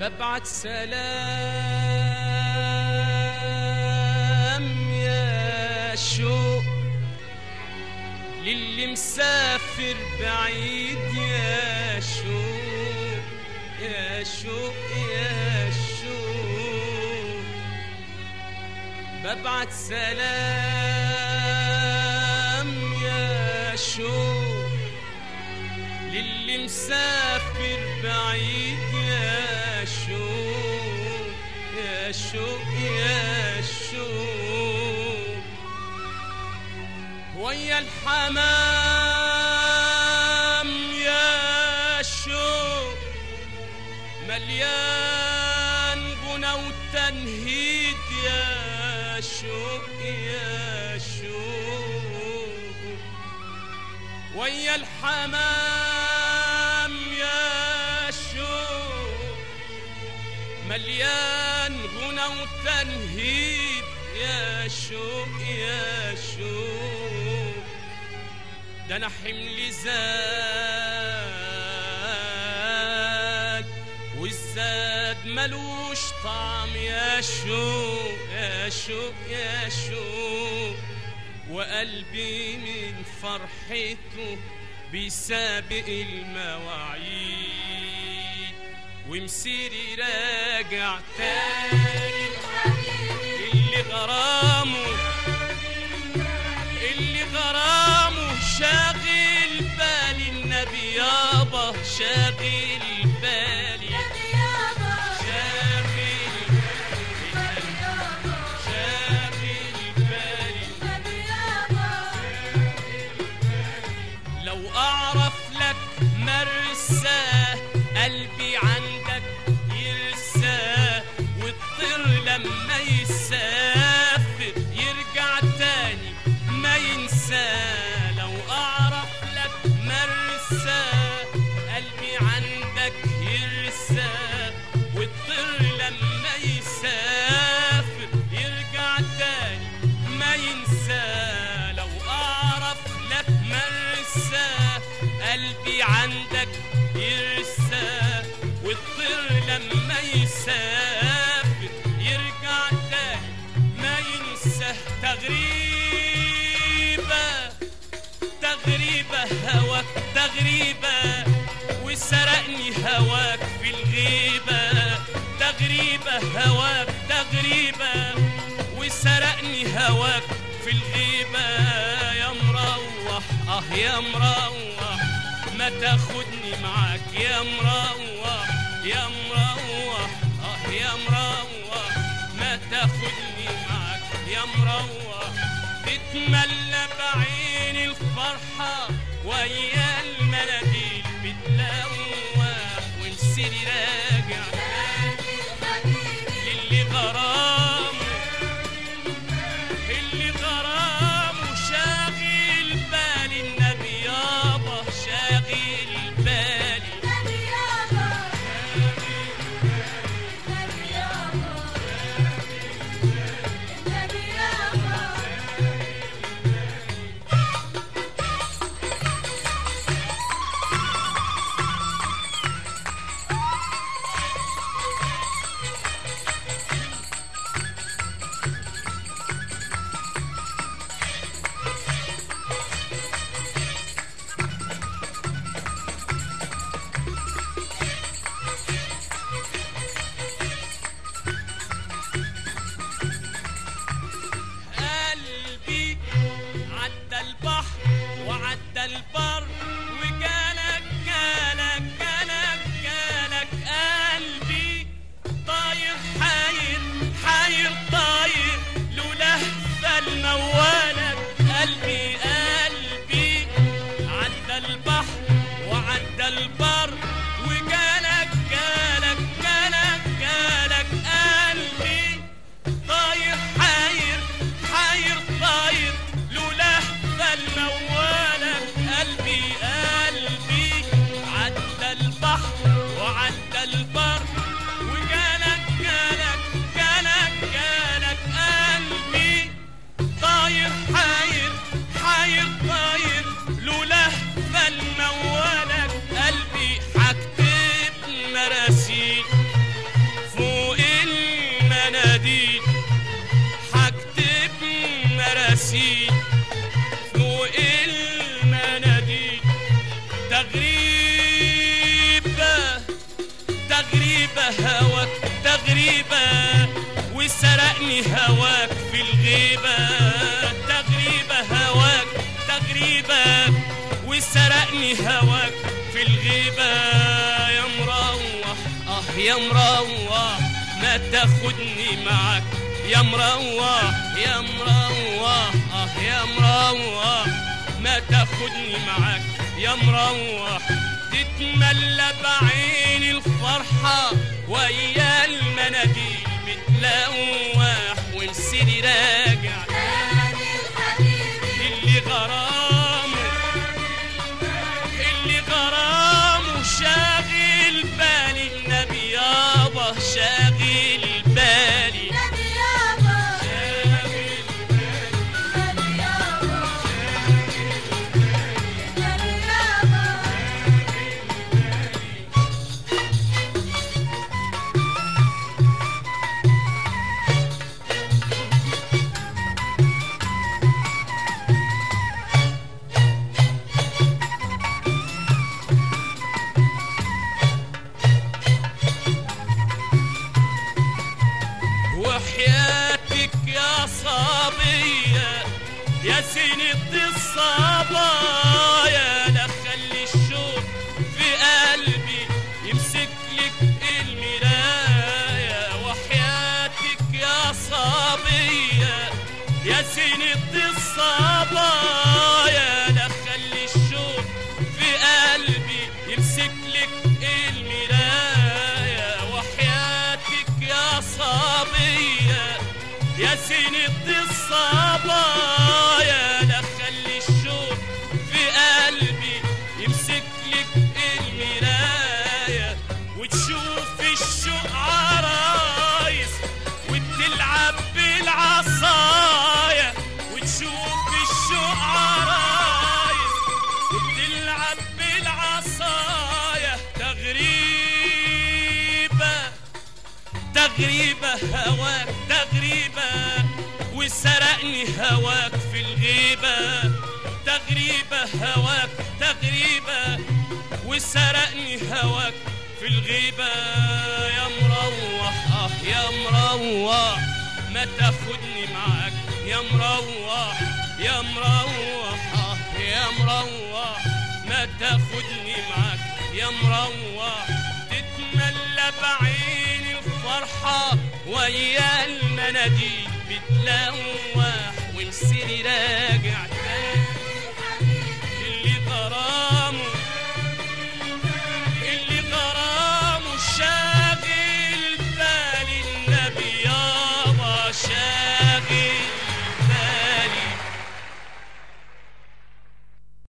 ببعت سلام يا شوق. للي مسافر بعيد يا شوق. يا شوق يا شوق. ببعت سلام يا شوق. للي مسافر بعيد يا شوق يا شوق يا شوق. ويا الحمام يا شوق مليان غنى وتنهيد يا شوق يا شوق. ويا الحمام مليان غنى وتنهيد يا شوق يا شوق. ده أنا حملي زاد والزاد ملوش طعم. يا شوق يا شوق يا شوق. وقلبي من فرحته بيسابق المواعيد. ومسيري راجع تاني. اللي غرامه قلبي عندك يرساه والطير لما يسافر يرجع تاني ما ينساه تغريبة تغريبة هواك تغريبة وسرقني هواك في الغيبة. تغريبة هواك تغريبة وسرقني هواك في الغيبة. يا مروح آه يا مروح. ما تاخدني معاك يا مروح يا مروح آه يا مروح ما تاخدني معاك يا مروح تتملى بعين الفرحة ويا المناديل بتلوح ونسيري راجع. البحر وعدى البر وجالك جالك جالك جالك قلبي طاير حاير حاير طاير. لولا ده الموالك قلبي قلبي عدى البحر. وسرقني هواك في الغيبة تغريبة هواك تغريبة وسرقني هواك في الغيبة. يا مروح آه يا مروح ما تاخدني معاك. يا مروح يا مروح آه يا مروح ما تاخدني معاك. يا مروح تتملى بعين الفرحة ويا المناديل. متلوح ومسيري راجع. love. تغريبة هواك تغريبة وسرقني هواك في الغيبة. تغريبة هواك تغريبة وسرقني هواك في الغيبة. يا مروح آه يا مروح ما تاخدني معاك. يا مروح يا مروح آه يا مروح ما تاخدني معاك. يا مروح تتملى بعين الفرحة ويا المناديل بتلوح ومسيري راجع